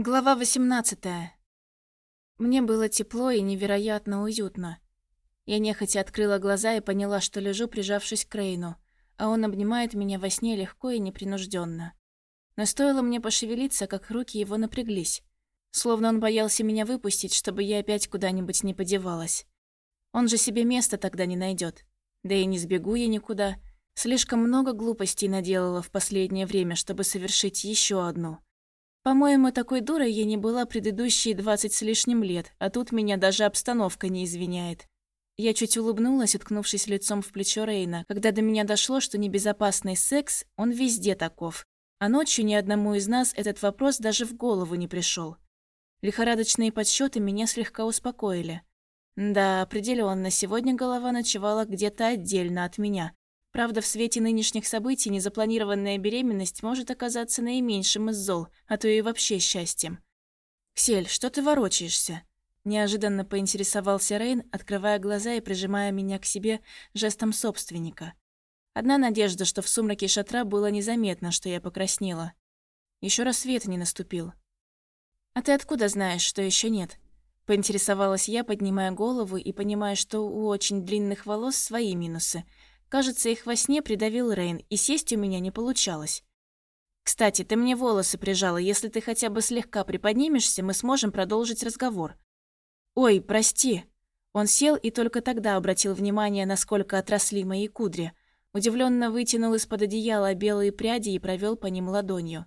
Глава 18. Мне было тепло и невероятно уютно. Я нехотя открыла глаза и поняла, что лежу, прижавшись к Рейну, а он обнимает меня во сне легко и непринужденно. Но стоило мне пошевелиться, как руки его напряглись. Словно он боялся меня выпустить, чтобы я опять куда-нибудь не подевалась. Он же себе места тогда не найдет. Да и не сбегу я никуда. Слишком много глупостей наделала в последнее время, чтобы совершить еще одну. По-моему, такой дурой я не была предыдущие двадцать с лишним лет, а тут меня даже обстановка не извиняет. Я чуть улыбнулась, уткнувшись лицом в плечо Рейна, когда до меня дошло, что небезопасный секс, он везде таков. А ночью ни одному из нас этот вопрос даже в голову не пришел. Лихорадочные подсчеты меня слегка успокоили. Да, определенно, сегодня голова ночевала где-то отдельно от меня, Правда, в свете нынешних событий незапланированная беременность может оказаться наименьшим из зол, а то и вообще счастьем. «Ксель, что ты ворочаешься?» Неожиданно поинтересовался Рейн, открывая глаза и прижимая меня к себе жестом собственника. Одна надежда, что в сумраке шатра было незаметно, что я покраснела. Еще рассвет не наступил. «А ты откуда знаешь, что еще нет?» Поинтересовалась я, поднимая голову и понимая, что у очень длинных волос свои минусы – Кажется, их во сне придавил Рейн, и сесть у меня не получалось. «Кстати, ты мне волосы прижала. Если ты хотя бы слегка приподнимешься, мы сможем продолжить разговор». «Ой, прости». Он сел и только тогда обратил внимание, насколько отросли мои кудри. Удивленно вытянул из-под одеяла белые пряди и провел по ним ладонью.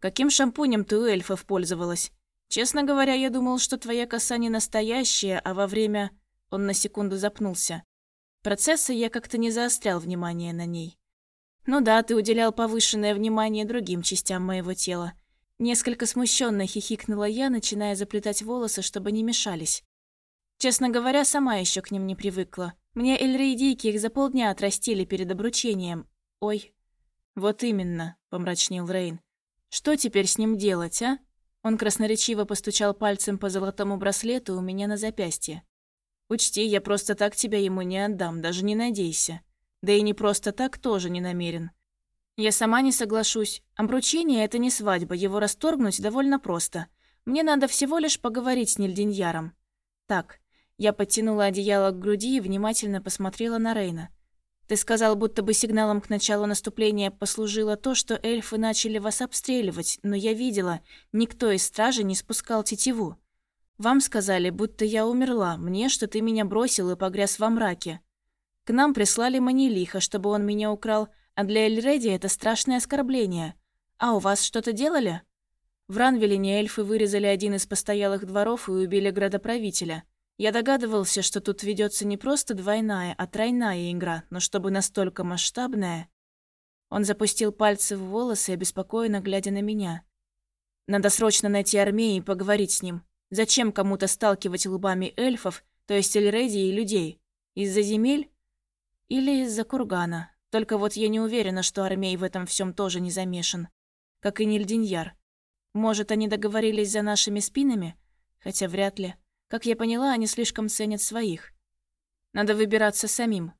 «Каким шампунем ты у эльфов пользовалась? Честно говоря, я думал, что твоя коса не настоящая, а во время...» Он на секунду запнулся. Процесса я как-то не заострял внимание на ней. Ну да, ты уделял повышенное внимание другим частям моего тела. Несколько смущенно хихикнула я, начиная заплетать волосы, чтобы не мешались. Честно говоря, сама еще к ним не привыкла. Мне эльрейдийки их за полдня отрастили перед обручением. Ой. Вот именно, помрачнел Рейн. Что теперь с ним делать, а? Он красноречиво постучал пальцем по золотому браслету у меня на запястье. Учти, я просто так тебя ему не отдам, даже не надейся. Да и не просто так тоже не намерен. Я сама не соглашусь. Обручение – это не свадьба, его расторгнуть довольно просто. Мне надо всего лишь поговорить с Нильдиньяром. Так, я подтянула одеяло к груди и внимательно посмотрела на Рейна. Ты сказал, будто бы сигналом к началу наступления послужило то, что эльфы начали вас обстреливать, но я видела, никто из стражи не спускал тетиву. Вам сказали, будто я умерла, мне, что ты меня бросил и погряз во мраке. К нам прислали Манилиха, чтобы он меня украл, а для Эльреди это страшное оскорбление. А у вас что-то делали? В Ранвелине эльфы вырезали один из постоялых дворов и убили градоправителя. Я догадывался, что тут ведется не просто двойная, а тройная игра, но чтобы настолько масштабная... Он запустил пальцы в волосы, обеспокоенно глядя на меня. Надо срочно найти армию и поговорить с ним. Зачем кому-то сталкивать лбами эльфов, то есть Эльреди и людей? Из-за земель? Или из-за кургана? Только вот я не уверена, что Армей в этом всем тоже не замешан. Как и Нильдиньяр. Может, они договорились за нашими спинами? Хотя вряд ли. Как я поняла, они слишком ценят своих. Надо выбираться самим.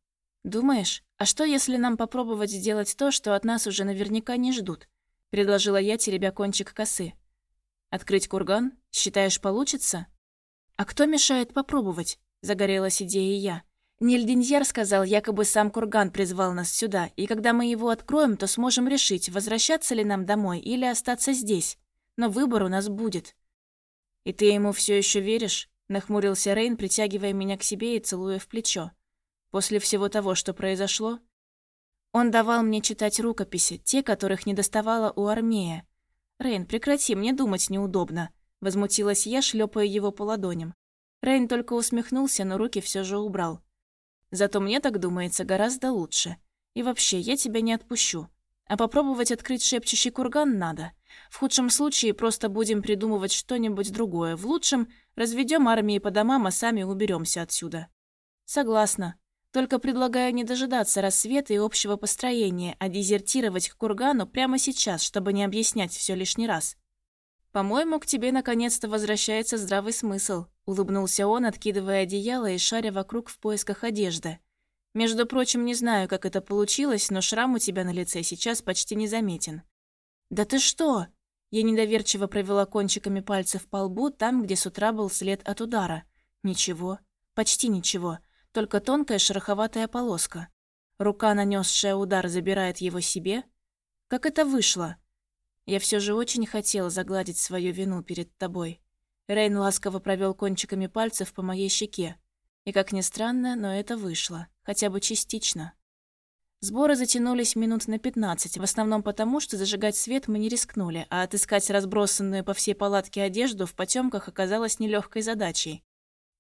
Думаешь, а что, если нам попробовать сделать то, что от нас уже наверняка не ждут? Предложила я, теребя кончик косы. Открыть курган? Считаешь, получится? А кто мешает попробовать? Загорелась идея я. Нильдиньер сказал, якобы сам курган призвал нас сюда, и когда мы его откроем, то сможем решить, возвращаться ли нам домой или остаться здесь. Но выбор у нас будет. И ты ему все еще веришь? Нахмурился Рейн, притягивая меня к себе и целуя в плечо. После всего того, что произошло, он давал мне читать рукописи, те, которых не доставало у Армея. «Рейн, прекрати, мне думать неудобно», – возмутилась я, шлепая его по ладоням. Рейн только усмехнулся, но руки все же убрал. «Зато мне так думается гораздо лучше. И вообще, я тебя не отпущу. А попробовать открыть шепчущий курган надо. В худшем случае просто будем придумывать что-нибудь другое. В лучшем разведем армии по домам, а сами уберемся отсюда». «Согласна», только предлагаю не дожидаться рассвета и общего построения, а дезертировать к кургану прямо сейчас, чтобы не объяснять все лишний раз. «По-моему, к тебе наконец-то возвращается здравый смысл», – улыбнулся он, откидывая одеяло и шаря вокруг в поисках одежды. «Между прочим, не знаю, как это получилось, но шрам у тебя на лице сейчас почти незаметен». «Да ты что?» Я недоверчиво провела кончиками пальцев по лбу, там, где с утра был след от удара. Ничего. Почти ничего. Только тонкая шероховатая полоска. Рука, нанесшая удар, забирает его себе. Как это вышло? Я все же очень хотела загладить свою вину перед тобой. Рейн ласково провел кончиками пальцев по моей щеке. И, как ни странно, но это вышло. Хотя бы частично. Сборы затянулись минут на 15, в основном потому, что зажигать свет мы не рискнули, а отыскать разбросанную по всей палатке одежду в потемках оказалось нелегкой задачей.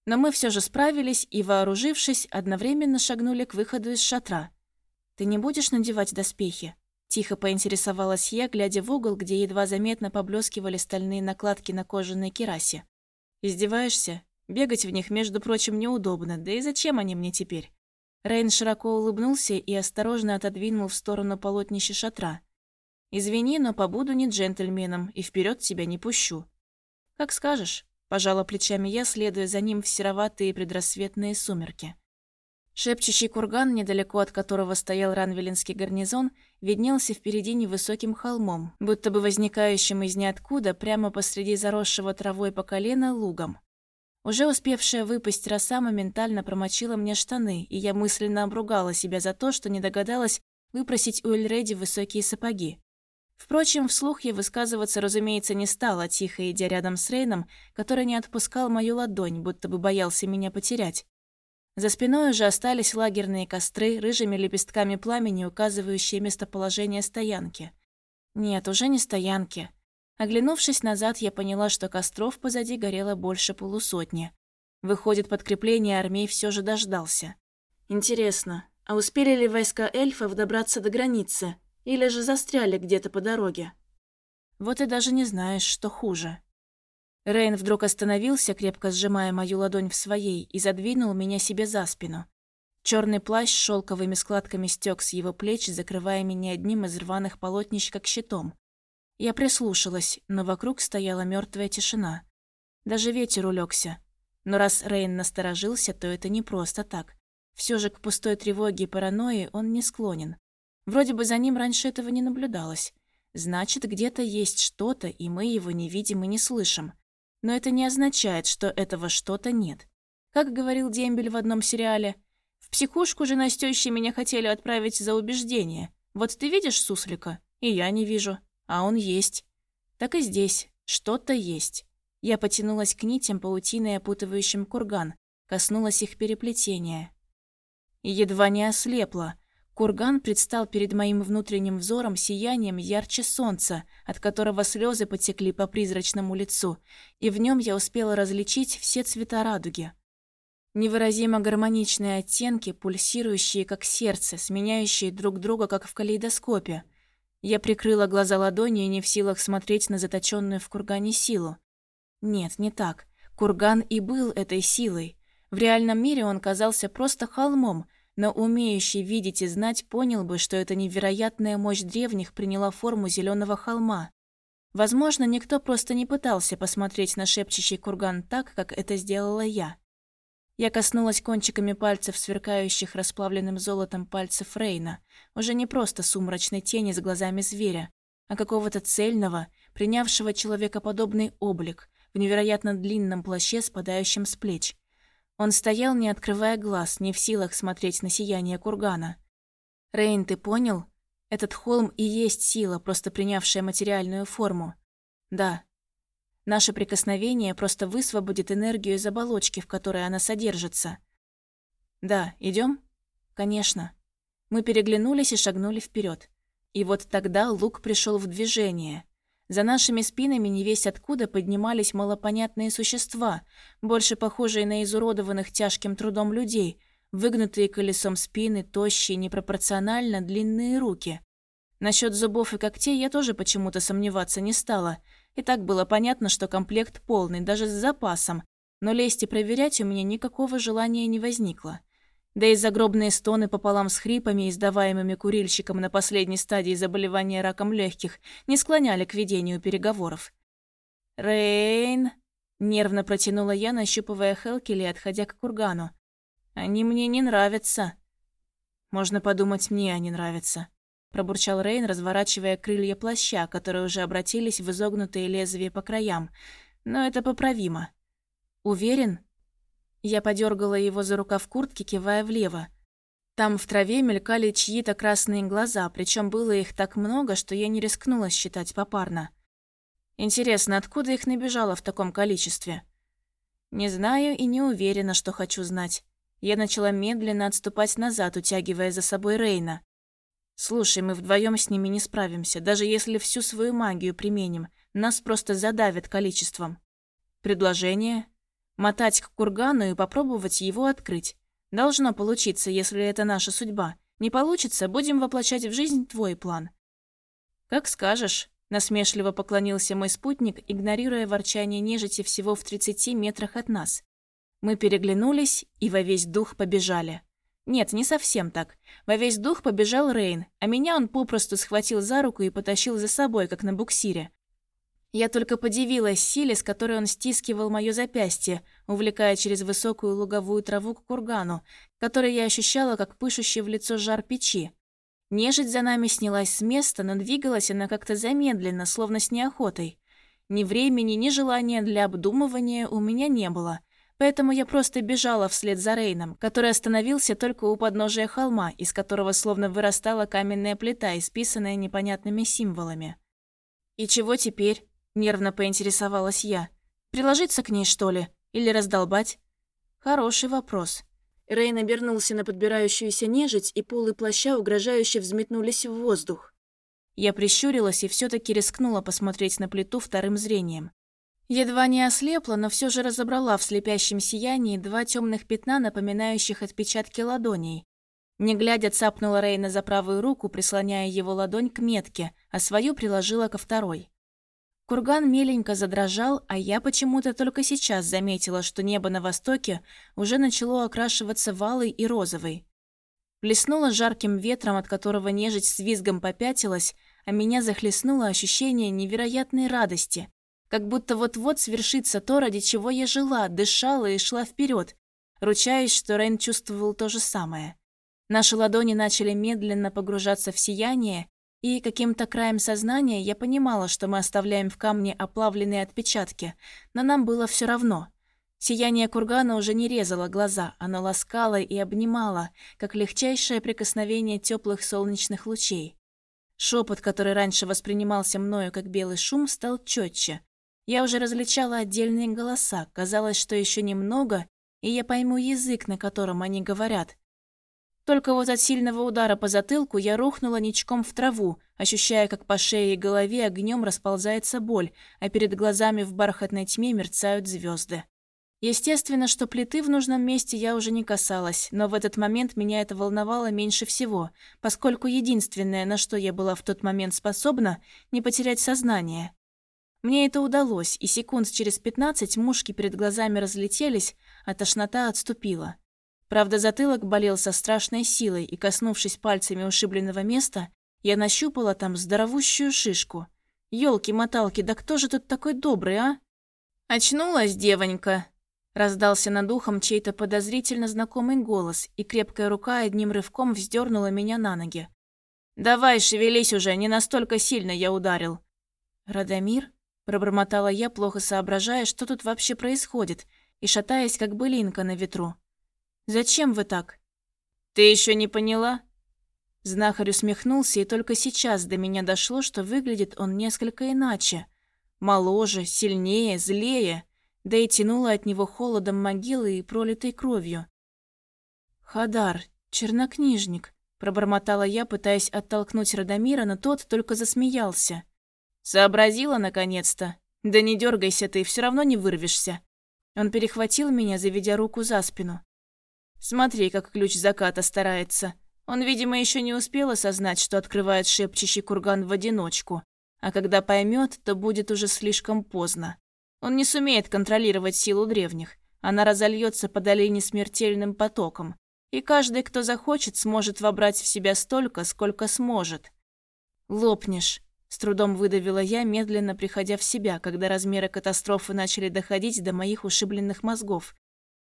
Но мы все же справились и, вооружившись, одновременно шагнули к выходу из шатра. «Ты не будешь надевать доспехи?» Тихо поинтересовалась я, глядя в угол, где едва заметно поблескивали стальные накладки на кожаной керасе. «Издеваешься? Бегать в них, между прочим, неудобно, да и зачем они мне теперь?» Рейн широко улыбнулся и осторожно отодвинул в сторону полотнище шатра. «Извини, но побуду не джентльменом и вперед тебя не пущу». «Как скажешь», – пожала плечами я, следуя за ним в сероватые предрассветные сумерки. Шепчущий курган, недалеко от которого стоял ранвелинский гарнизон, виднелся впереди невысоким холмом, будто бы возникающим из ниоткуда прямо посреди заросшего травой по колено лугом. Уже успевшая выпасть роса моментально промочила мне штаны, и я мысленно обругала себя за то, что не догадалась выпросить у Эльреди высокие сапоги. Впрочем, вслух я высказываться, разумеется, не стала, тихо идя рядом с Рейном, который не отпускал мою ладонь, будто бы боялся меня потерять. За спиной уже остались лагерные костры, рыжими лепестками пламени, указывающие местоположение стоянки. Нет, уже не стоянки. Оглянувшись назад, я поняла, что костров позади горело больше полусотни. Выходит, подкрепление армии все же дождался. Интересно, а успели ли войска эльфов добраться до границы? Или же застряли где-то по дороге? Вот и даже не знаешь, что хуже. Рейн вдруг остановился, крепко сжимая мою ладонь в своей, и задвинул меня себе за спину. Черный плащ с шелковыми складками стек с его плеч, закрывая меня одним из рваных полотнищ, как щитом. Я прислушалась, но вокруг стояла мертвая тишина. Даже ветер улегся. Но раз Рейн насторожился, то это не просто так. Все же к пустой тревоге и паранойи он не склонен. Вроде бы за ним раньше этого не наблюдалось. Значит, где-то есть что-то, и мы его не видим и не слышим но это не означает, что этого что-то нет. Как говорил Дембель в одном сериале, «В психушку же настёщие меня хотели отправить за убеждение. Вот ты видишь суслика? И я не вижу. А он есть. Так и здесь. Что-то есть». Я потянулась к нитям паутиной, опутывающим курган, коснулась их переплетения. Едва не ослепла. Курган предстал перед моим внутренним взором сиянием ярче солнца, от которого слезы потекли по призрачному лицу, и в нем я успела различить все цвета радуги. Невыразимо гармоничные оттенки, пульсирующие как сердце, сменяющие друг друга как в калейдоскопе. Я прикрыла глаза ладонью и не в силах смотреть на заточенную в кургане силу. Нет, не так. Курган и был этой силой. В реальном мире он казался просто холмом, но умеющий видеть и знать понял бы, что эта невероятная мощь древних приняла форму зеленого холма. Возможно, никто просто не пытался посмотреть на шепчущий курган так, как это сделала я. Я коснулась кончиками пальцев, сверкающих расплавленным золотом пальцев Рейна, уже не просто сумрачной тени с глазами зверя, а какого-то цельного, принявшего человекоподобный облик в невероятно длинном плаще, спадающем с плеч. Он стоял, не открывая глаз, не в силах смотреть на сияние кургана. «Рейн, ты понял? Этот холм и есть сила, просто принявшая материальную форму. Да. Наше прикосновение просто высвободит энергию из оболочки, в которой она содержится. Да, идем? Конечно. Мы переглянулись и шагнули вперед. И вот тогда лук пришел в движение. За нашими спинами не весь откуда поднимались малопонятные существа, больше похожие на изуродованных тяжким трудом людей, выгнутые колесом спины, тощие, непропорционально длинные руки. Насчет зубов и когтей я тоже почему-то сомневаться не стала. И так было понятно, что комплект полный, даже с запасом, но лезть и проверять у меня никакого желания не возникло. Да и загробные стоны пополам с хрипами, издаваемыми курильщиком на последней стадии заболевания раком легких, не склоняли к ведению переговоров. «Рейн!» — нервно протянула я, нащупывая Хелкели, отходя к кургану. «Они мне не нравятся». «Можно подумать, мне они нравятся». пробурчал Рейн, разворачивая крылья плаща, которые уже обратились в изогнутые лезвия по краям. «Но это поправимо». «Уверен?» Я подергала его за рукав куртки, кивая влево. Там в траве мелькали чьи-то красные глаза, причем было их так много, что я не рискнула считать попарно. Интересно, откуда их набежало в таком количестве? Не знаю и не уверена, что хочу знать. Я начала медленно отступать назад, утягивая за собой Рейна. «Слушай, мы вдвоем с ними не справимся. Даже если всю свою магию применим, нас просто задавят количеством. Предложение? Мотать к кургану и попробовать его открыть. Должно получиться, если это наша судьба. Не получится, будем воплощать в жизнь твой план». «Как скажешь», — насмешливо поклонился мой спутник, игнорируя ворчание нежити всего в 30 метрах от нас. Мы переглянулись и во весь дух побежали. Нет, не совсем так. Во весь дух побежал Рейн, а меня он попросту схватил за руку и потащил за собой, как на буксире. Я только подивилась силе, с которой он стискивал мое запястье, увлекая через высокую луговую траву к кургану, который я ощущала, как пышущий в лицо жар печи. Нежить за нами снялась с места, но двигалась она как-то замедленно, словно с неохотой. Ни времени, ни желания для обдумывания у меня не было — Поэтому я просто бежала вслед за Рейном, который остановился только у подножия холма, из которого словно вырастала каменная плита, исписанная непонятными символами. «И чего теперь?» – нервно поинтересовалась я. «Приложиться к ней, что ли? Или раздолбать?» «Хороший вопрос». Рейн обернулся на подбирающуюся нежить, и полы плаща угрожающе взметнулись в воздух. Я прищурилась и все таки рискнула посмотреть на плиту вторым зрением. Едва не ослепла, но все же разобрала в слепящем сиянии два темных пятна, напоминающих отпечатки ладоней. Не глядя, цапнула Рейна за правую руку, прислоняя его ладонь к метке, а свою приложила ко второй. Курган меленько задрожал, а я почему-то только сейчас заметила, что небо на востоке уже начало окрашиваться валой и розовой. Плеснуло жарким ветром, от которого нежить с визгом попятилась, а меня захлестнуло ощущение невероятной радости, как будто вот-вот свершится то, ради чего я жила, дышала и шла вперед. Ручаюсь, что Рейн чувствовал то же самое. Наши ладони начали медленно погружаться в сияние, и каким-то краем сознания я понимала, что мы оставляем в камне оплавленные отпечатки, но нам было все равно. Сияние кургана уже не резало глаза, оно ласкало и обнимало, как легчайшее прикосновение теплых солнечных лучей. Шепот, который раньше воспринимался мною как белый шум, стал четче, я уже различала отдельные голоса, казалось, что еще немного, и я пойму язык, на котором они говорят. Только вот от сильного удара по затылку я рухнула ничком в траву, ощущая, как по шее и голове огнем расползается боль, а перед глазами в бархатной тьме мерцают звезды. Естественно, что плиты в нужном месте я уже не касалась, но в этот момент меня это волновало меньше всего, поскольку единственное, на что я была в тот момент способна, не потерять сознание. Мне это удалось, и секунд через пятнадцать мушки перед глазами разлетелись, а тошнота отступила. Правда, затылок болел со страшной силой, и, коснувшись пальцами ушибленного места, я нащупала там здоровущую шишку. Ёлки-моталки, да кто же тут такой добрый, а? «Очнулась, девонька!» Раздался над ухом чей-то подозрительно знакомый голос, и крепкая рука одним рывком вздернула меня на ноги. «Давай, шевелись уже, не настолько сильно я ударил». «Радомир?» Пробормотала я, плохо соображая, что тут вообще происходит, и шатаясь, как былинка на ветру. «Зачем вы так?» «Ты еще не поняла?» Знахарь усмехнулся, и только сейчас до меня дошло, что выглядит он несколько иначе. Моложе, сильнее, злее, да и тянуло от него холодом могилы и пролитой кровью. «Хадар, чернокнижник», — пробормотала я, пытаясь оттолкнуть Радомира, но тот только засмеялся. Сообразила наконец-то? Да не дергайся ты, все равно не вырвешься. Он перехватил меня, заведя руку за спину. Смотри, как ключ заката старается. Он, видимо, еще не успел осознать, что открывает шепчущий курган в одиночку. А когда поймет, то будет уже слишком поздно. Он не сумеет контролировать силу древних. Она разольется по долине смертельным потоком. И каждый, кто захочет, сможет вобрать в себя столько, сколько сможет. Лопнешь. С трудом выдавила я, медленно приходя в себя, когда размеры катастрофы начали доходить до моих ушибленных мозгов.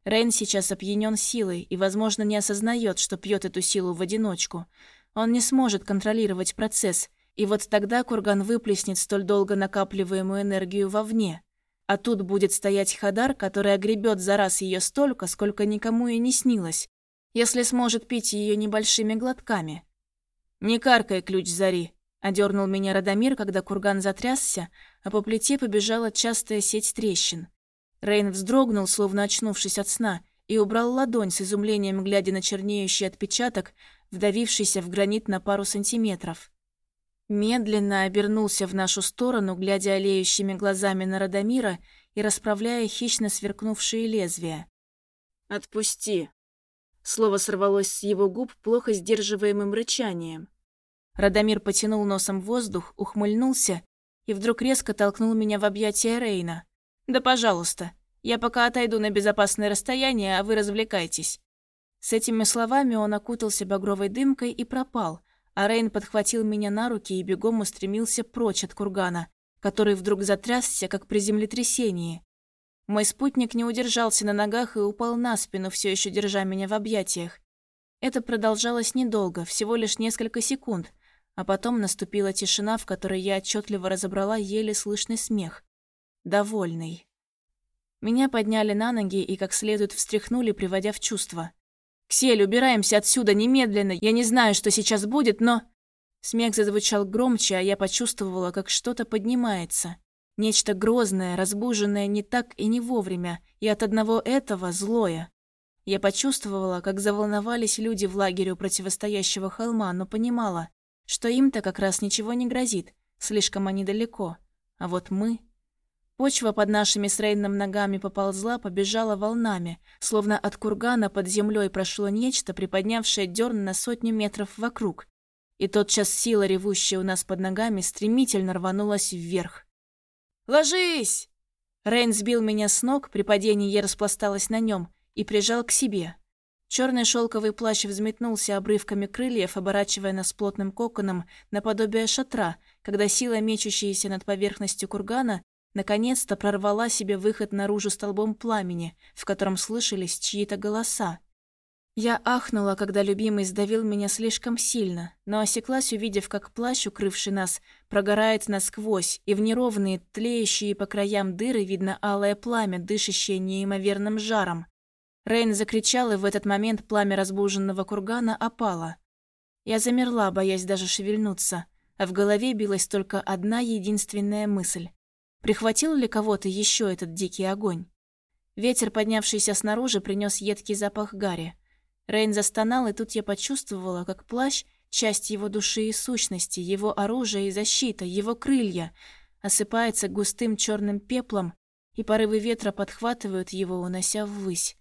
Рейн сейчас опьянен силой и, возможно, не осознает, что пьет эту силу в одиночку. Он не сможет контролировать процесс, и вот тогда курган выплеснет столь долго накапливаемую энергию вовне. А тут будет стоять Хадар, который огребет за раз ее столько, сколько никому и не снилось, если сможет пить ее небольшими глотками. «Не каркай, ключ зари», — одернул меня Радомир, когда курган затрясся, а по плите побежала частая сеть трещин. Рейн вздрогнул, словно очнувшись от сна, и убрал ладонь с изумлением, глядя на чернеющий отпечаток, вдавившийся в гранит на пару сантиметров. Медленно обернулся в нашу сторону, глядя олеющими глазами на Радомира и расправляя хищно сверкнувшие лезвия. «Отпусти!» Слово сорвалось с его губ плохо сдерживаемым рычанием. Радомир потянул носом воздух, ухмыльнулся и вдруг резко толкнул меня в объятия Рейна. «Да пожалуйста, я пока отойду на безопасное расстояние, а вы развлекайтесь». С этими словами он окутался багровой дымкой и пропал, а Рейн подхватил меня на руки и бегом устремился прочь от кургана, который вдруг затрясся, как при землетрясении. Мой спутник не удержался на ногах и упал на спину, все еще держа меня в объятиях. Это продолжалось недолго, всего лишь несколько секунд, а потом наступила тишина, в которой я отчетливо разобрала еле слышный смех. Довольный. Меня подняли на ноги и как следует встряхнули, приводя в чувство. «Ксель, убираемся отсюда немедленно! Я не знаю, что сейчас будет, но...» Смех зазвучал громче, а я почувствовала, как что-то поднимается. Нечто грозное, разбуженное не так и не вовремя, и от одного этого злое. Я почувствовала, как заволновались люди в лагере у противостоящего холма, но понимала, что им-то как раз ничего не грозит, слишком они далеко. А вот мы... Почва под нашими с Рейном ногами поползла, побежала волнами, словно от кургана под землей прошло нечто, приподнявшее дерн на сотню метров вокруг. И тотчас сила, ревущая у нас под ногами, стремительно рванулась вверх. «Ложись!» Рейн сбил меня с ног, при падении я распласталась на нем и прижал к себе. Черный шелковый плащ взметнулся обрывками крыльев, оборачивая нас плотным коконом наподобие шатра, когда сила, мечущаяся над поверхностью кургана, наконец-то прорвала себе выход наружу столбом пламени, в котором слышались чьи-то голоса. Я ахнула, когда любимый сдавил меня слишком сильно, но осеклась, увидев, как плащ, укрывший нас, прогорает насквозь, и в неровные, тлеющие по краям дыры видно алое пламя, дышащее неимоверным жаром. Рейн закричал, и в этот момент пламя разбуженного кургана опало. Я замерла, боясь даже шевельнуться, а в голове билась только одна единственная мысль. Прихватил ли кого-то еще этот дикий огонь? Ветер, поднявшийся снаружи, принес едкий запах гари. Рейн застонал, и тут я почувствовала, как плащ, часть его души и сущности, его оружие и защита, его крылья, осыпается густым черным пеплом, и порывы ветра подхватывают его, унося ввысь.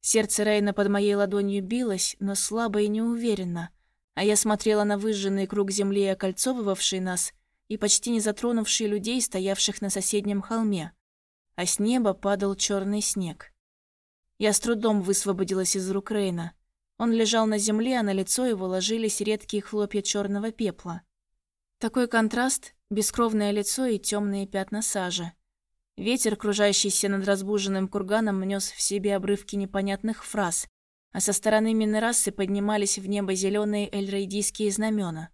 Сердце Рейна под моей ладонью билось, но слабо и неуверенно, а я смотрела на выжженный круг земли, окольцовывавший нас, и почти не затронувший людей, стоявших на соседнем холме. А с неба падал черный снег. Я с трудом высвободилась из рук Рейна. Он лежал на земле, а на лицо его ложились редкие хлопья черного пепла. Такой контраст — бескровное лицо и темные пятна сажи. Ветер, кружащийся над разбуженным курганом, нес в себе обрывки непонятных фраз, а со стороны Минерасы поднимались в небо зеленые эльрейдийские знамена.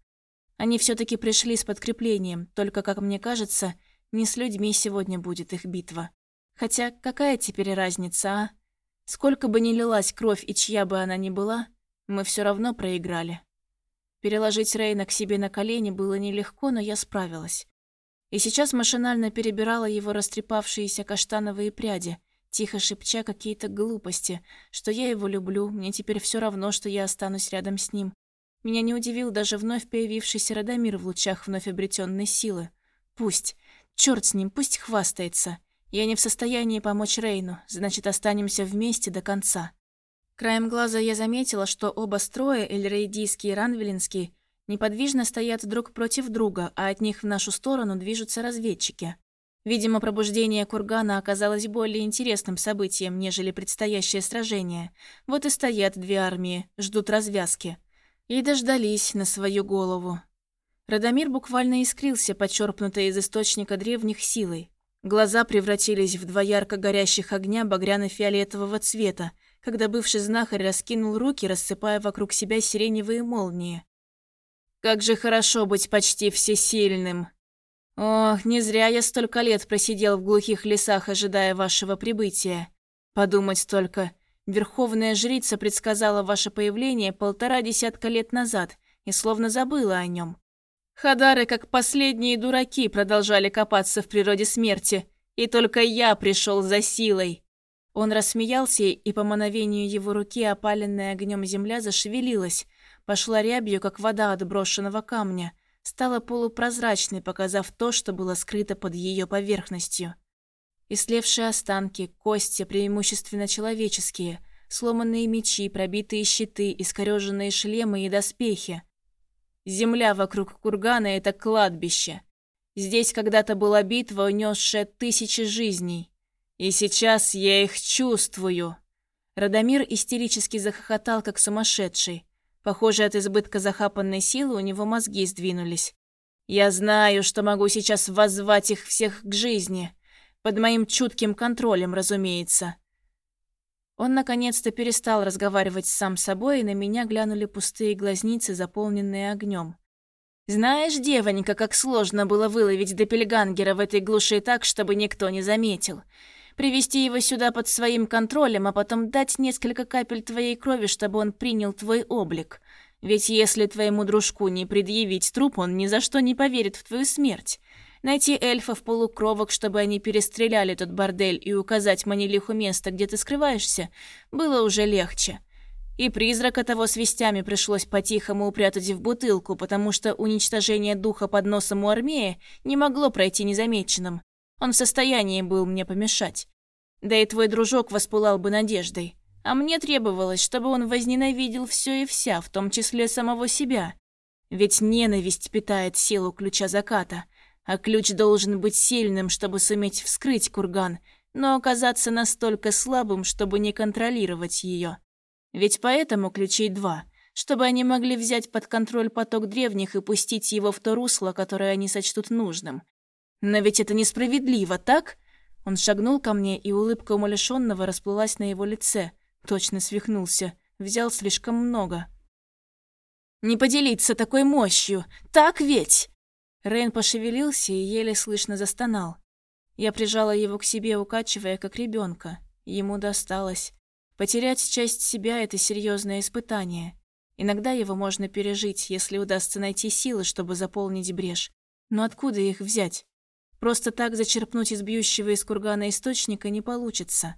Они все таки пришли с подкреплением, только, как мне кажется, не с людьми сегодня будет их битва. Хотя какая теперь разница, а? Сколько бы ни лилась кровь и чья бы она ни была, мы все равно проиграли. Переложить Рейна к себе на колени было нелегко, но я справилась. И сейчас машинально перебирала его растрепавшиеся каштановые пряди, тихо шепча какие-то глупости, что я его люблю, мне теперь все равно, что я останусь рядом с ним. Меня не удивил даже вновь появившийся Радомир в лучах вновь обретенной силы. Пусть. Черт с ним, пусть хвастается. Я не в состоянии помочь Рейну, значит, останемся вместе до конца. Краем глаза я заметила, что оба строя, Эльрейдийский и Ранвелинский, неподвижно стоят друг против друга, а от них в нашу сторону движутся разведчики. Видимо, пробуждение кургана оказалось более интересным событием, нежели предстоящее сражение. Вот и стоят две армии, ждут развязки. И дождались на свою голову. Радомир буквально искрился, подчерпнутый из источника древних силой. Глаза превратились в два ярко горящих огня багряно-фиолетового цвета, когда бывший знахарь раскинул руки, рассыпая вокруг себя сиреневые молнии. «Как же хорошо быть почти всесильным!» «Ох, не зря я столько лет просидел в глухих лесах, ожидая вашего прибытия. Подумать только, Верховная Жрица предсказала ваше появление полтора десятка лет назад и словно забыла о нем. Хадары, как последние дураки, продолжали копаться в природе смерти, и только я пришел за силой. Он рассмеялся, и по мановению его руки опаленная огнем земля зашевелилась, пошла рябью, как вода от брошенного камня, стала полупрозрачной, показав то, что было скрыто под ее поверхностью. Ислевшие останки, кости, преимущественно человеческие, сломанные мечи, пробитые щиты, искореженные шлемы и доспехи. Земля вокруг кургана — это кладбище. Здесь когда-то была битва, унесшая тысячи жизней. И сейчас я их чувствую. Радомир истерически захохотал, как сумасшедший. Похоже, от избытка захапанной силы у него мозги сдвинулись. Я знаю, что могу сейчас воззвать их всех к жизни. Под моим чутким контролем, разумеется. Он наконец-то перестал разговаривать сам с собой, и на меня глянули пустые глазницы, заполненные огнем. Знаешь, девонька, как сложно было выловить Доппельгангера в этой глуши так, чтобы никто не заметил. Привести его сюда под своим контролем, а потом дать несколько капель твоей крови, чтобы он принял твой облик. Ведь если твоему дружку не предъявить труп, он ни за что не поверит в твою смерть. Найти эльфов-полукровок, чтобы они перестреляли тот бордель и указать Манилиху место, где ты скрываешься, было уже легче. И призрака того с вестями пришлось по-тихому упрятать в бутылку, потому что уничтожение духа под носом у армии не могло пройти незамеченным. Он в состоянии был мне помешать. Да и твой дружок воспылал бы надеждой. А мне требовалось, чтобы он возненавидел все и вся, в том числе самого себя. Ведь ненависть питает силу ключа заката, а ключ должен быть сильным, чтобы суметь вскрыть курган, но оказаться настолько слабым, чтобы не контролировать ее. Ведь поэтому ключей два, чтобы они могли взять под контроль поток древних и пустить его в то русло, которое они сочтут нужным. Но ведь это несправедливо, так? Он шагнул ко мне, и улыбка умалишенного расплылась на его лице. Точно свихнулся. Взял слишком много. «Не поделиться такой мощью! Так ведь?» Рейн пошевелился и еле слышно застонал. Я прижала его к себе, укачивая, как ребенка. Ему досталось. Потерять часть себя – это серьезное испытание. Иногда его можно пережить, если удастся найти силы, чтобы заполнить брешь. Но откуда их взять? Просто так зачерпнуть из бьющего из кургана источника не получится.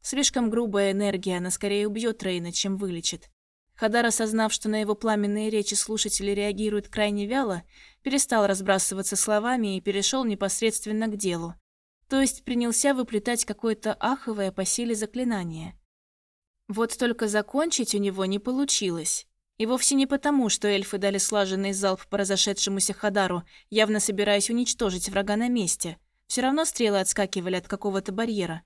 Слишком грубая энергия, она скорее убьет Рейна, чем вылечит. Хадар, осознав, что на его пламенные речи слушатели реагируют крайне вяло, перестал разбрасываться словами и перешел непосредственно к делу. То есть принялся выплетать какое-то аховое по силе заклинание. Вот только закончить у него не получилось. И вовсе не потому, что эльфы дали слаженный залп по разошедшемуся Хадару, явно собираясь уничтожить врага на месте. Все равно стрелы отскакивали от какого-то барьера.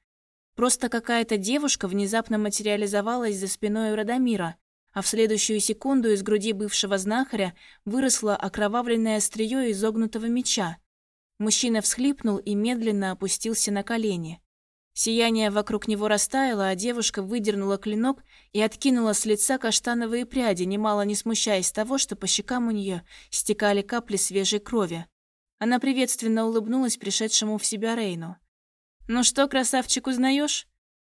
Просто какая-то девушка внезапно материализовалась за спиной у Радомира, а в следующую секунду из груди бывшего знахаря выросло окровавленное острие изогнутого меча. Мужчина всхлипнул и медленно опустился на колени. Сияние вокруг него растаяло, а девушка выдернула клинок и откинула с лица каштановые пряди, немало не смущаясь того, что по щекам у нее стекали капли свежей крови. Она приветственно улыбнулась пришедшему в себя Рейну. «Ну что, красавчик, узнаешь?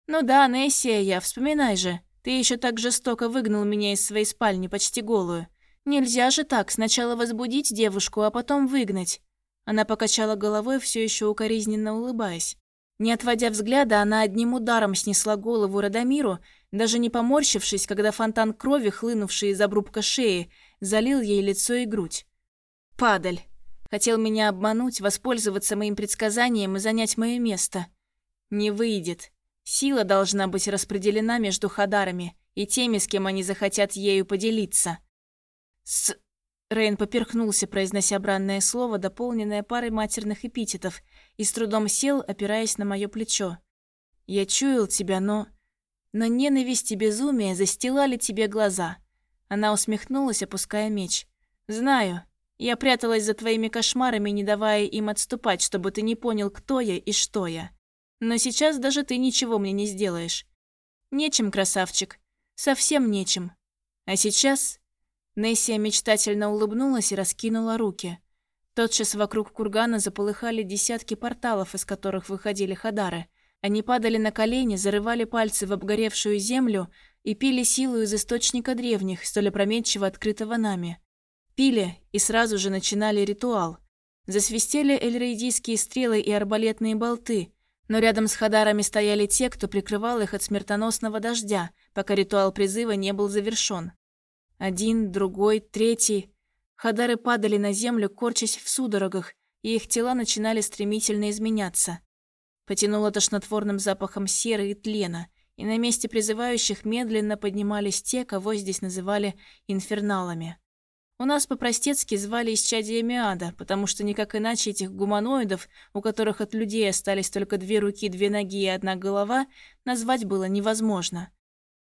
«Ну да, Нессия я, вспоминай же. Ты еще так жестоко выгнал меня из своей спальни, почти голую. Нельзя же так, сначала возбудить девушку, а потом выгнать». Она покачала головой, все еще укоризненно улыбаясь. Не отводя взгляда, она одним ударом снесла голову Радомиру, даже не поморщившись, когда фонтан крови, хлынувший из обрубка шеи, залил ей лицо и грудь. «Падаль! Хотел меня обмануть, воспользоваться моим предсказанием и занять мое место. Не выйдет. Сила должна быть распределена между хадарами и теми, с кем они захотят ею поделиться. С... Рейн поперхнулся, произнося бранное слово, дополненное парой матерных эпитетов, и с трудом сел, опираясь на мое плечо. «Я чуял тебя, но...» «Но ненависть и безумие застилали тебе глаза». Она усмехнулась, опуская меч. «Знаю. Я пряталась за твоими кошмарами, не давая им отступать, чтобы ты не понял, кто я и что я. Но сейчас даже ты ничего мне не сделаешь. Нечем, красавчик. Совсем нечем. А сейчас... Нессия мечтательно улыбнулась и раскинула руки. Тотчас вокруг кургана заполыхали десятки порталов, из которых выходили хадары. Они падали на колени, зарывали пальцы в обгоревшую землю и пили силу из источника древних, столь опрометчиво открытого нами. Пили и сразу же начинали ритуал. Засвистели эльрейдийские стрелы и арбалетные болты, но рядом с хадарами стояли те, кто прикрывал их от смертоносного дождя, пока ритуал призыва не был завершён. Один, другой, третий. Хадары падали на землю, корчась в судорогах, и их тела начинали стремительно изменяться. Потянуло тошнотворным запахом серы и тлена, и на месте призывающих медленно поднимались те, кого здесь называли инферналами. У нас по-простецки звали исчадиями ада, потому что никак иначе этих гуманоидов, у которых от людей остались только две руки, две ноги и одна голова, назвать было невозможно.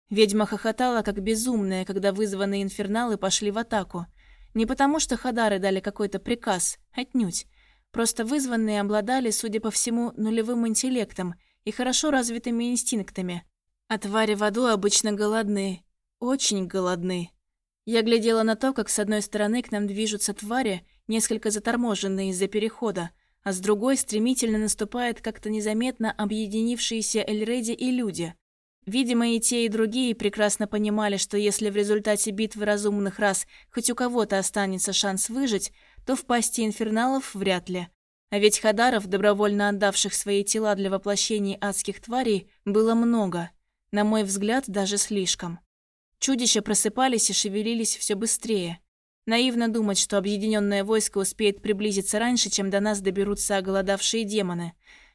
Ведьма хохотала, как безумная, когда вызванные инферналы пошли в атаку. Не потому, что Хадары дали какой-то приказ, отнюдь. Просто вызванные обладали, судя по всему, нулевым интеллектом и хорошо развитыми инстинктами. А твари в аду обычно голодны. Очень голодны. Я глядела на то, как с одной стороны к нам движутся твари, несколько заторможенные из-за перехода, а с другой стремительно наступают как-то незаметно объединившиеся Эльреди и люди. Видимо, и те, и другие прекрасно понимали, что если в результате битвы разумных рас хоть у кого-то останется шанс выжить, то в пасти инферналов вряд ли. А ведь хадаров, добровольно отдавших свои тела для воплощений адских тварей, было много. На мой взгляд, даже слишком. Чудища просыпались и шевелились все быстрее. Наивно думать, что объединенное войско успеет приблизиться раньше, чем до нас доберутся оголодавшие демоны.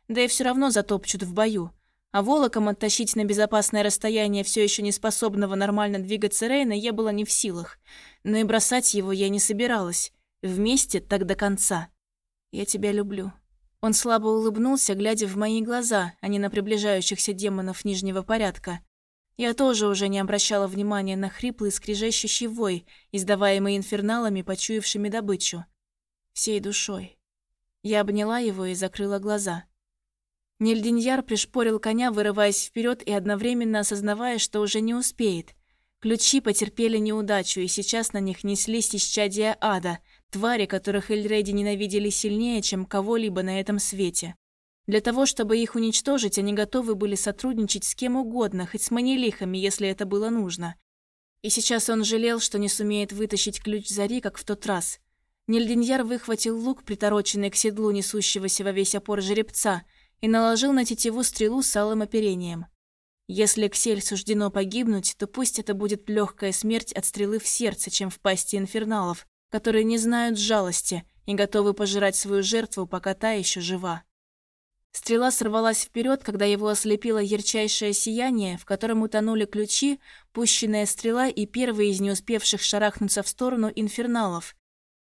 Да и все равно затопчут в бою. А волоком оттащить на безопасное расстояние все еще не способного нормально двигаться Рейна я была не в силах. Но и бросать его я не собиралась. Вместе так до конца. «Я тебя люблю». Он слабо улыбнулся, глядя в мои глаза, а не на приближающихся демонов нижнего порядка. Я тоже уже не обращала внимания на хриплый скрежещущий вой, издаваемый инферналами, почуявшими добычу. Всей душой. Я обняла его и закрыла глаза. Нильдиньяр пришпорил коня, вырываясь вперед и одновременно осознавая, что уже не успеет. Ключи потерпели неудачу, и сейчас на них неслись исчадия ада, твари, которых Эльреди ненавидели сильнее, чем кого-либо на этом свете. Для того, чтобы их уничтожить, они готовы были сотрудничать с кем угодно, хоть с манилихами, если это было нужно. И сейчас он жалел, что не сумеет вытащить ключ Зари, как в тот раз. Нельдиньяр выхватил лук, притороченный к седлу несущегося во весь опор жеребца, и наложил на тетиву стрелу с алым оперением. Если Ксель суждено погибнуть, то пусть это будет легкая смерть от стрелы в сердце, чем в пасти инферналов, которые не знают жалости и готовы пожирать свою жертву, пока та еще жива. Стрела сорвалась вперед, когда его ослепило ярчайшее сияние, в котором утонули ключи, пущенная стрела и первые из не успевших шарахнуться в сторону инферналов.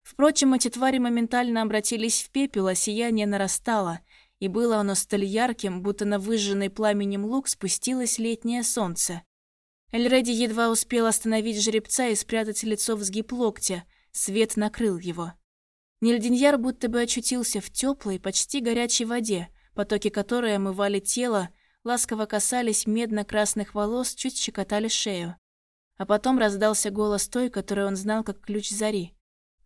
Впрочем, эти твари моментально обратились в пепел, а сияние нарастало, и было оно столь ярким, будто на выжженный пламенем лук спустилось летнее солнце. Эльреди едва успел остановить жеребца и спрятать лицо в сгиб локтя, свет накрыл его. Нильдиньяр будто бы очутился в теплой, почти горячей воде, потоки которой омывали тело, ласково касались медно-красных волос, чуть щекотали шею. А потом раздался голос той, который он знал как ключ зари.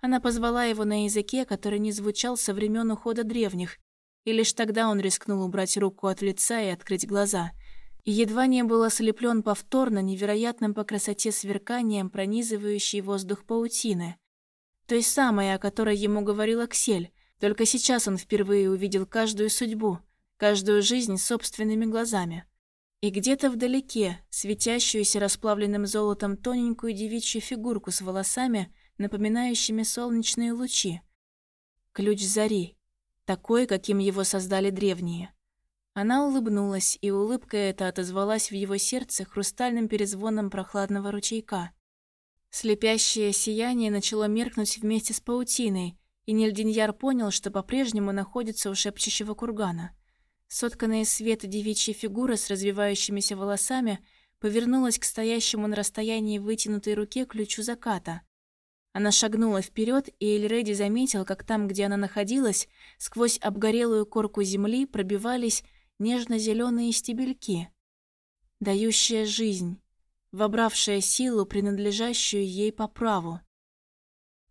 Она позвала его на языке, который не звучал со времен ухода древних, и лишь тогда он рискнул убрать руку от лица и открыть глаза. И едва не был ослеплен повторно невероятным по красоте сверканием, пронизывающей воздух паутины. Той самой, о которой ему говорила Ксель, только сейчас он впервые увидел каждую судьбу, каждую жизнь собственными глазами. И где-то вдалеке, светящуюся расплавленным золотом тоненькую девичью фигурку с волосами, напоминающими солнечные лучи. Ключ зари, такой, каким его создали древние. Она улыбнулась, и улыбка эта отозвалась в его сердце хрустальным перезвоном прохладного ручейка. Слепящее сияние начало меркнуть вместе с паутиной, и Нельдиньяр понял, что по-прежнему находится у шепчущего кургана. Сотканная из света девичья фигура с развивающимися волосами повернулась к стоящему на расстоянии вытянутой руке ключу заката. Она шагнула вперед, и Эльреди заметил, как там, где она находилась, сквозь обгорелую корку земли пробивались нежно зеленые стебельки. дающая жизнь, вобравшая силу, принадлежащую ей по праву.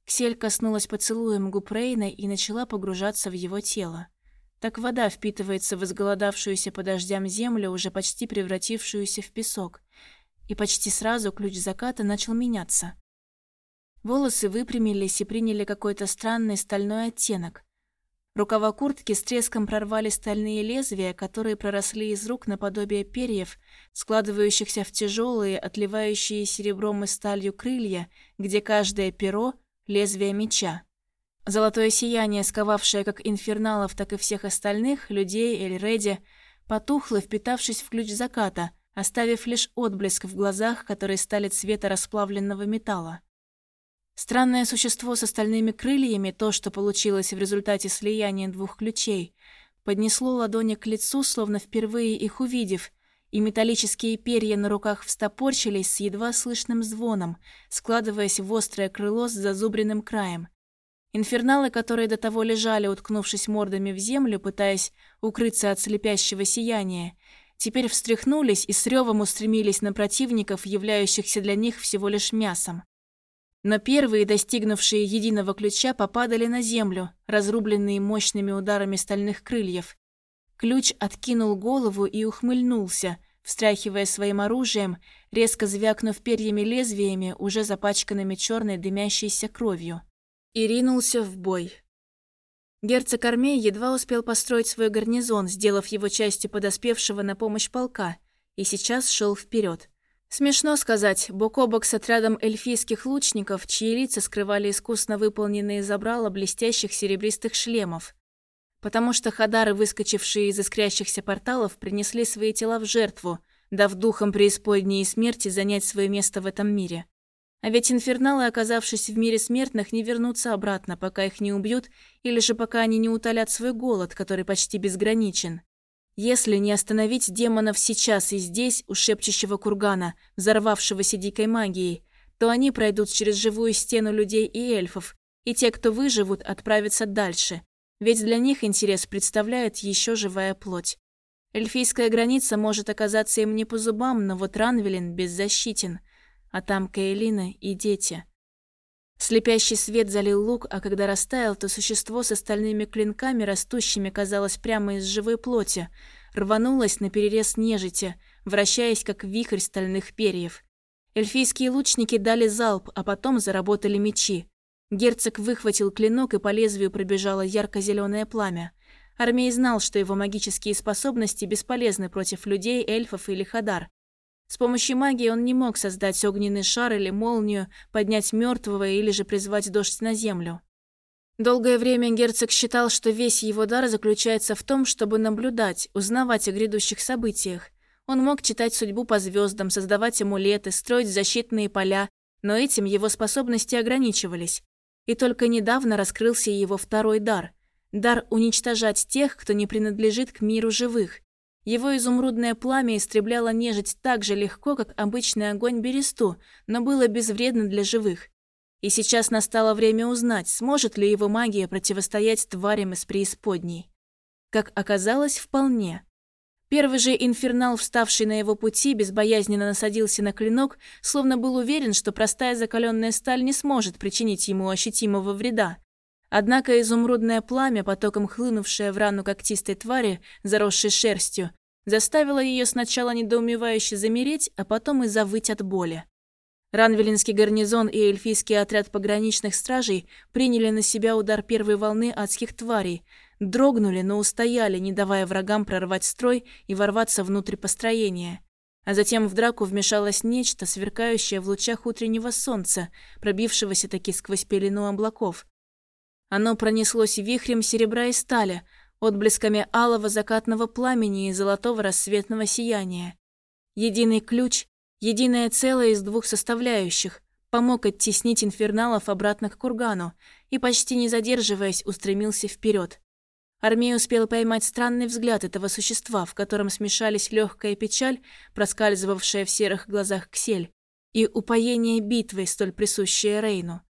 Ксель коснулась поцелуем губ Рейна и начала погружаться в его тело. Так вода впитывается в изголодавшуюся по дождям землю, уже почти превратившуюся в песок. И почти сразу ключ заката начал меняться. Волосы выпрямились и приняли какой-то странный стальной оттенок. Рукава куртки с треском прорвали стальные лезвия, которые проросли из рук наподобие перьев, складывающихся в тяжелые, отливающие серебром и сталью крылья, где каждое перо — лезвие меча. Золотое сияние, сковавшее как инферналов, так и всех остальных, людей Эльреди, потухло, впитавшись в ключ заката, оставив лишь отблеск в глазах, которые стали цвета расплавленного металла. Странное существо с остальными крыльями, то, что получилось в результате слияния двух ключей, поднесло ладони к лицу, словно впервые их увидев, и металлические перья на руках встопорчились с едва слышным звоном, складываясь в острое крыло с зазубренным краем. Инферналы, которые до того лежали, уткнувшись мордами в землю, пытаясь укрыться от слепящего сияния, теперь встряхнулись и с ревом устремились на противников, являющихся для них всего лишь мясом. Но первые, достигнувшие единого ключа, попадали на землю, разрубленные мощными ударами стальных крыльев. Ключ откинул голову и ухмыльнулся, встряхивая своим оружием, резко звякнув перьями-лезвиями, уже запачканными черной дымящейся кровью и ринулся в бой. Герцог Армей едва успел построить свой гарнизон, сделав его частью подоспевшего на помощь полка, и сейчас шел вперед. Смешно сказать, бок о бок с отрядом эльфийских лучников, чьи лица скрывали искусно выполненные забрала блестящих серебристых шлемов. Потому что хадары, выскочившие из искрящихся порталов, принесли свои тела в жертву, дав духам преисподней и смерти занять свое место в этом мире. А ведь инферналы, оказавшись в мире смертных, не вернутся обратно, пока их не убьют, или же пока они не утолят свой голод, который почти безграничен. Если не остановить демонов сейчас и здесь, у шепчущего кургана, взорвавшегося дикой магией, то они пройдут через живую стену людей и эльфов, и те, кто выживут, отправятся дальше, ведь для них интерес представляет еще живая плоть. Эльфийская граница может оказаться им не по зубам, но вот Ранвелин беззащитен – а там Кейлина и дети. Слепящий свет залил лук, а когда растаял, то существо с остальными клинками, растущими, казалось, прямо из живой плоти, рванулось на перерез нежити, вращаясь, как вихрь стальных перьев. Эльфийские лучники дали залп, а потом заработали мечи. Герцог выхватил клинок, и по лезвию пробежало ярко-зеленое пламя. Армей знал, что его магические способности бесполезны против людей, эльфов или хадар. С помощью магии он не мог создать огненный шар или молнию, поднять мертвого или же призвать дождь на землю. Долгое время герцог считал, что весь его дар заключается в том, чтобы наблюдать, узнавать о грядущих событиях. Он мог читать судьбу по звездам, создавать амулеты, строить защитные поля, но этим его способности ограничивались. И только недавно раскрылся его второй дар – дар уничтожать тех, кто не принадлежит к миру живых. Его изумрудное пламя истребляло нежить так же легко, как обычный огонь бересту, но было безвредно для живых. И сейчас настало время узнать, сможет ли его магия противостоять тварям из преисподней. Как оказалось, вполне. Первый же инфернал, вставший на его пути, безбоязненно насадился на клинок, словно был уверен, что простая закаленная сталь не сможет причинить ему ощутимого вреда. Однако изумрудное пламя, потоком хлынувшее в рану когтистой твари, заросшей шерстью, заставило ее сначала недоумевающе замереть, а потом и завыть от боли. Ранвелинский гарнизон и эльфийский отряд пограничных стражей приняли на себя удар первой волны адских тварей, дрогнули, но устояли, не давая врагам прорвать строй и ворваться внутрь построения. А затем в драку вмешалось нечто, сверкающее в лучах утреннего солнца, пробившегося таки сквозь пелену облаков. Оно пронеслось вихрем серебра и стали, отблесками алого закатного пламени и золотого рассветного сияния. Единый ключ, единое целое из двух составляющих, помог оттеснить инферналов обратно к кургану и, почти не задерживаясь, устремился вперед. Армей успел поймать странный взгляд этого существа, в котором смешались легкая печаль, проскальзывавшая в серых глазах Ксель, и упоение битвой, столь присущее Рейну.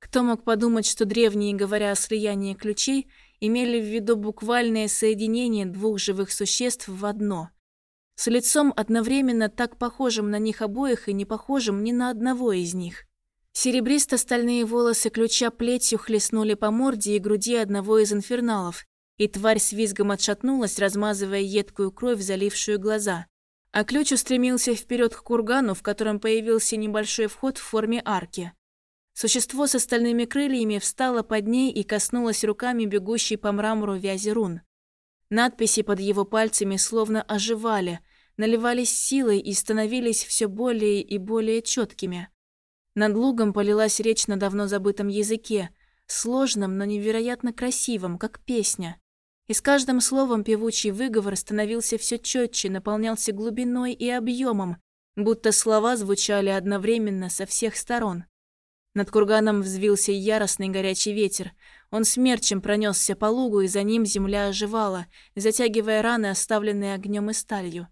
Кто мог подумать, что древние, говоря о слиянии ключей, имели в виду буквальное соединение двух живых существ в одно. С лицом одновременно так похожим на них обоих и не похожим ни на одного из них. Серебристо-стальные волосы ключа плетью хлестнули по морде и груди одного из инферналов, и тварь с визгом отшатнулась, размазывая едкую кровь, залившую глаза. А ключ устремился вперед к кургану, в котором появился небольшой вход в форме арки. Существо с остальными крыльями встало под ней и коснулось руками бегущей по мрамору вязи рун. Надписи под его пальцами словно оживали, наливались силой и становились все более и более четкими. Над лугом полилась речь на давно забытом языке, сложном, но невероятно красивом, как песня. И с каждым словом певучий выговор становился все четче, наполнялся глубиной и объемом, будто слова звучали одновременно со всех сторон. Над курганом взвился яростный горячий ветер. Он смерчем пронесся по лугу, и за ним земля оживала, затягивая раны, оставленные огнем и сталью.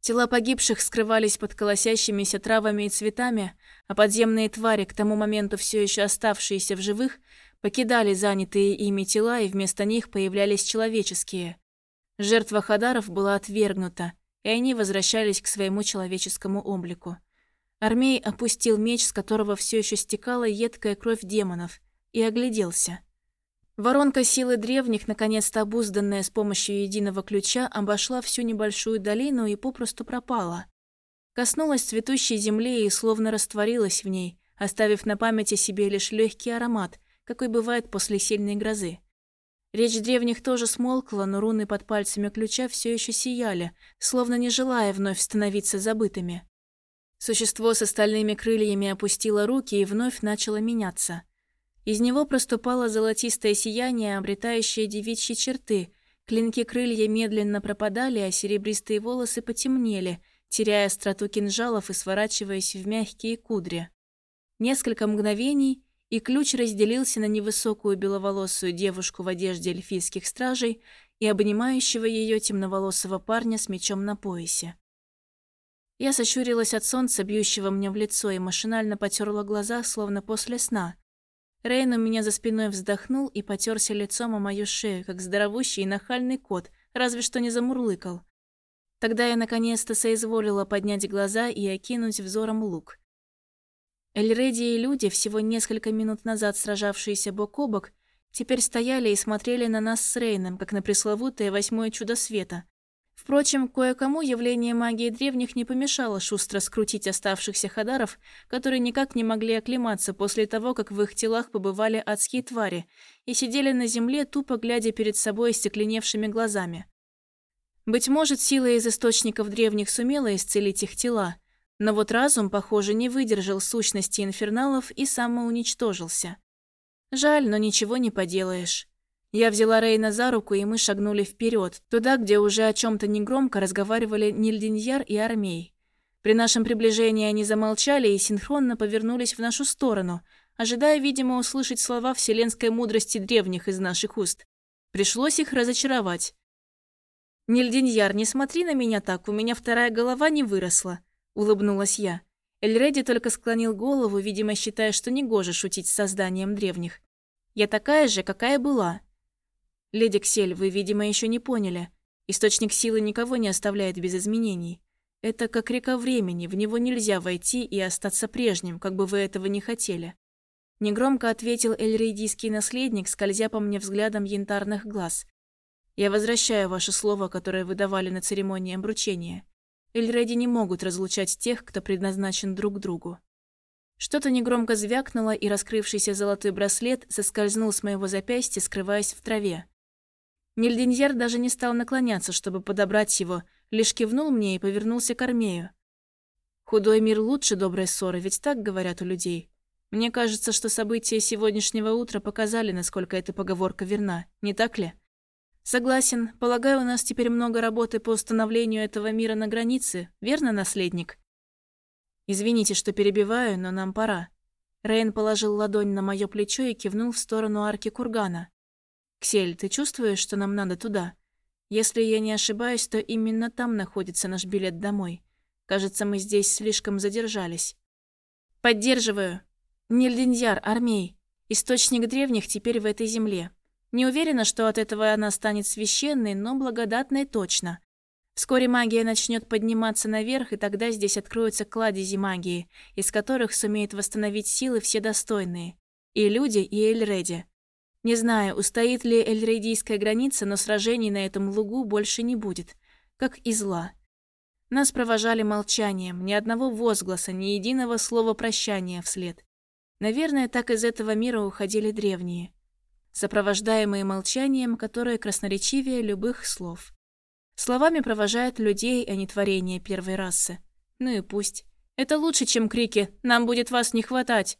Тела погибших скрывались под колосящимися травами и цветами, а подземные твари, к тому моменту все еще оставшиеся в живых, покидали занятые ими тела, и вместо них появлялись человеческие. Жертва Хадаров была отвергнута, и они возвращались к своему человеческому облику. Армей опустил меч, с которого все еще стекала едкая кровь демонов, и огляделся. Воронка силы древних, наконец-то обузданная с помощью единого ключа, обошла всю небольшую долину и попросту пропала. Коснулась цветущей земли и словно растворилась в ней, оставив на памяти себе лишь легкий аромат, какой бывает после сильной грозы. Речь древних тоже смолкла, но руны под пальцами ключа все еще сияли, словно не желая вновь становиться забытыми. Существо с остальными крыльями опустило руки и вновь начало меняться. Из него проступало золотистое сияние, обретающее девичьи черты. Клинки крылья медленно пропадали, а серебристые волосы потемнели, теряя остроту кинжалов и сворачиваясь в мягкие кудри. Несколько мгновений, и ключ разделился на невысокую беловолосую девушку в одежде эльфийских стражей и обнимающего ее темноволосого парня с мечом на поясе. Я сощурилась от солнца, бьющего мне в лицо, и машинально потерла глаза, словно после сна. Рейн у меня за спиной вздохнул и потерся лицом о мою шею, как здоровущий и нахальный кот, разве что не замурлыкал. Тогда я наконец-то соизволила поднять глаза и окинуть взором лук. Эльреди и люди, всего несколько минут назад сражавшиеся бок о бок, теперь стояли и смотрели на нас с Рейном, как на пресловутое восьмое чудо света. Впрочем, кое-кому явление магии древних не помешало шустро скрутить оставшихся хадаров, которые никак не могли оклематься после того, как в их телах побывали адские твари, и сидели на земле, тупо глядя перед собой стекленевшими глазами. Быть может, сила из источников древних сумела исцелить их тела, но вот разум, похоже, не выдержал сущности инферналов и самоуничтожился. Жаль, но ничего не поделаешь. Я взяла Рейна за руку, и мы шагнули вперед, туда, где уже о чем-то негромко разговаривали Нильдиньяр и Армей. При нашем приближении они замолчали и синхронно повернулись в нашу сторону, ожидая, видимо, услышать слова вселенской мудрости древних из наших уст. Пришлось их разочаровать. «Нильдиньяр, не смотри на меня так, у меня вторая голова не выросла», — улыбнулась я. Эльреди только склонил голову, видимо, считая, что негоже шутить с созданием древних. «Я такая же, какая была. «Леди Ксель, вы, видимо, еще не поняли. Источник силы никого не оставляет без изменений. Это как река времени, в него нельзя войти и остаться прежним, как бы вы этого не хотели». Негромко ответил эльрейдийский наследник, скользя по мне взглядом янтарных глаз. «Я возвращаю ваше слово, которое вы давали на церемонии обручения. Эльреди не могут разлучать тех, кто предназначен друг другу». Что-то негромко звякнуло, и раскрывшийся золотой браслет соскользнул с моего запястья, скрываясь в траве. Нильдиньер даже не стал наклоняться, чтобы подобрать его, лишь кивнул мне и повернулся к Армею. «Худой мир лучше доброй ссоры, ведь так говорят у людей. Мне кажется, что события сегодняшнего утра показали, насколько эта поговорка верна, не так ли?» «Согласен. Полагаю, у нас теперь много работы по установлению этого мира на границе, верно, наследник?» «Извините, что перебиваю, но нам пора». Рейн положил ладонь на мое плечо и кивнул в сторону арки кургана. «Ксель, ты чувствуешь, что нам надо туда? Если я не ошибаюсь, то именно там находится наш билет домой. Кажется, мы здесь слишком задержались». «Поддерживаю. Нильдиньяр, Армей. Источник древних теперь в этой земле. Не уверена, что от этого она станет священной, но благодатной точно. Вскоре магия начнет подниматься наверх, и тогда здесь откроются кладези магии, из которых сумеют восстановить силы все достойные. И люди, и Эльреди. Не знаю, устоит ли эльрейдийская граница, но сражений на этом лугу больше не будет. Как и зла. Нас провожали молчанием, ни одного возгласа, ни единого слова прощания вслед. Наверное, так из этого мира уходили древние. Сопровождаемые молчанием, которое красноречивее любых слов. Словами провожают людей, а не творения первой расы. Ну и пусть. Это лучше, чем крики «Нам будет вас не хватать!».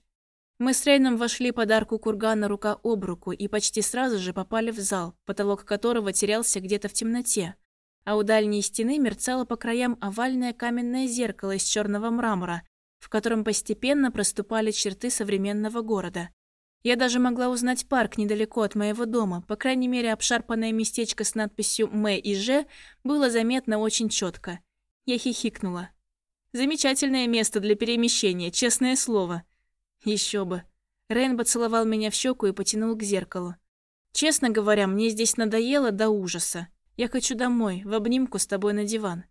Мы с Рейном вошли под арку кургана рука об руку и почти сразу же попали в зал, потолок которого терялся где-то в темноте. А у дальней стены мерцало по краям овальное каменное зеркало из черного мрамора, в котором постепенно проступали черты современного города. Я даже могла узнать парк недалеко от моего дома. По крайней мере, обшарпанное местечко с надписью «М» и «Ж» было заметно очень четко. Я хихикнула. Замечательное место для перемещения, честное слово. Еще бы. Рейн поцеловал меня в щеку и потянул к зеркалу. Честно говоря, мне здесь надоело до ужаса. Я хочу домой, в обнимку с тобой на диван.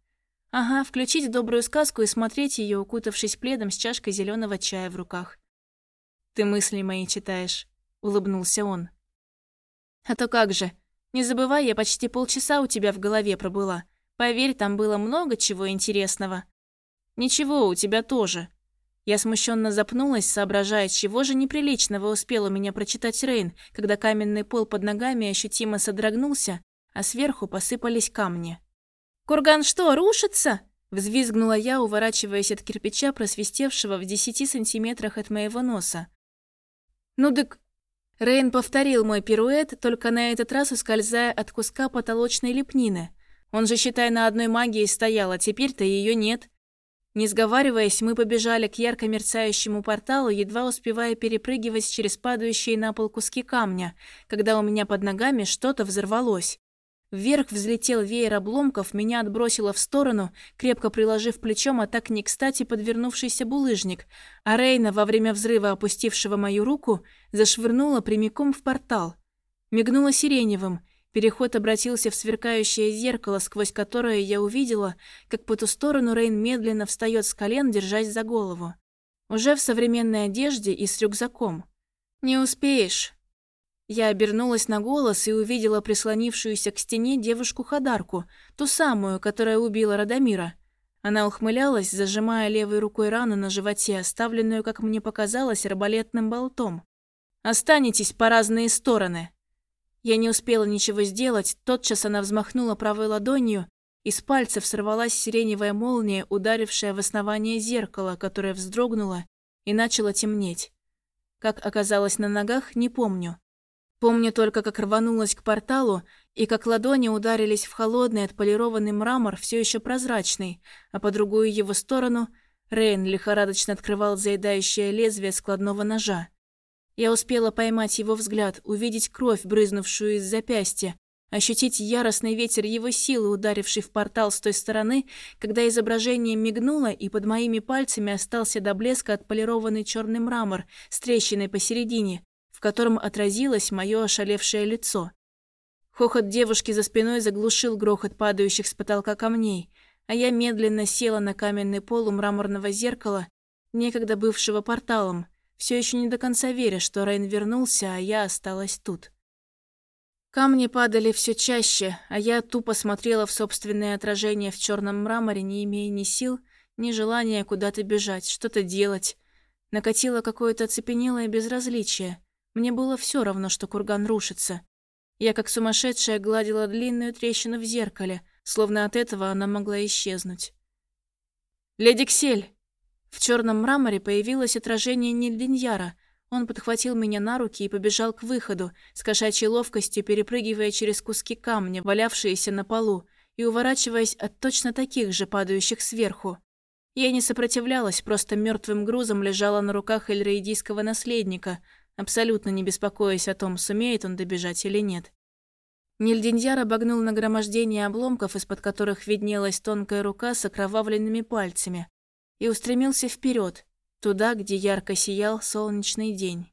Ага, включить добрую сказку и смотреть ее, укутавшись пледом с чашкой зеленого чая в руках. «Ты мысли мои читаешь», — улыбнулся он. «А то как же. Не забывай, я почти полчаса у тебя в голове пробыла. Поверь, там было много чего интересного». «Ничего, у тебя тоже». Я смущенно запнулась, соображая, чего же неприличного успел у меня прочитать Рейн, когда каменный пол под ногами ощутимо содрогнулся, а сверху посыпались камни. «Курган что, рушится?» Взвизгнула я, уворачиваясь от кирпича, просвистевшего в десяти сантиметрах от моего носа. «Ну дык...» Рейн повторил мой пируэт, только на этот раз ускользая от куска потолочной лепнины. Он же, считай, на одной магии стоял, а теперь-то ее нет. Не сговариваясь, мы побежали к ярко мерцающему порталу, едва успевая перепрыгивать через падающие на пол куски камня, когда у меня под ногами что-то взорвалось. Вверх взлетел веер обломков, меня отбросило в сторону, крепко приложив плечом, а так не кстати подвернувшийся булыжник, а Рейна, во время взрыва опустившего мою руку, зашвырнула прямиком в портал. Мигнула сиреневым. Переход обратился в сверкающее зеркало, сквозь которое я увидела, как по ту сторону Рейн медленно встает с колен, держась за голову. Уже в современной одежде и с рюкзаком. «Не успеешь», я обернулась на голос и увидела прислонившуюся к стене девушку-ходарку, ту самую, которая убила Радомира. Она ухмылялась, зажимая левой рукой рану на животе, оставленную, как мне показалось, арбалетным болтом. «Останетесь по разные стороны!» Я не успела ничего сделать, тотчас она взмахнула правой ладонью, и с пальцев сорвалась сиреневая молния, ударившая в основание зеркала, которое вздрогнуло и начало темнеть. Как оказалось на ногах, не помню. Помню только, как рванулась к порталу, и как ладони ударились в холодный отполированный мрамор, все еще прозрачный, а по другую его сторону Рейн лихорадочно открывал заедающее лезвие складного ножа. Я успела поймать его взгляд, увидеть кровь, брызнувшую из запястья, ощутить яростный ветер его силы, ударивший в портал с той стороны, когда изображение мигнуло, и под моими пальцами остался до блеска отполированный черный мрамор с трещиной посередине, в котором отразилось мое ошалевшее лицо. Хохот девушки за спиной заглушил грохот падающих с потолка камней, а я медленно села на каменный пол у мраморного зеркала, некогда бывшего порталом, все еще не до конца веря, что Рейн вернулся, а я осталась тут. Камни падали все чаще, а я тупо смотрела в собственное отражение в черном мраморе, не имея ни сил, ни желания куда-то бежать, что-то делать. Накатило какое-то оцепенелое безразличие. Мне было все равно, что курган рушится. Я, как сумасшедшая, гладила длинную трещину в зеркале, словно от этого она могла исчезнуть. «Леди Ксель!» В черном мраморе появилось отражение Нильдиньяра. Он подхватил меня на руки и побежал к выходу, с кошачьей ловкостью перепрыгивая через куски камня, валявшиеся на полу, и уворачиваясь от точно таких же падающих сверху. Я не сопротивлялась, просто мертвым грузом лежала на руках эльрейдийского наследника, абсолютно не беспокоясь о том, сумеет он добежать или нет. Нильдиньяр обогнул нагромождение обломков, из-под которых виднелась тонкая рука с окровавленными пальцами, и устремился вперед, туда, где ярко сиял солнечный день.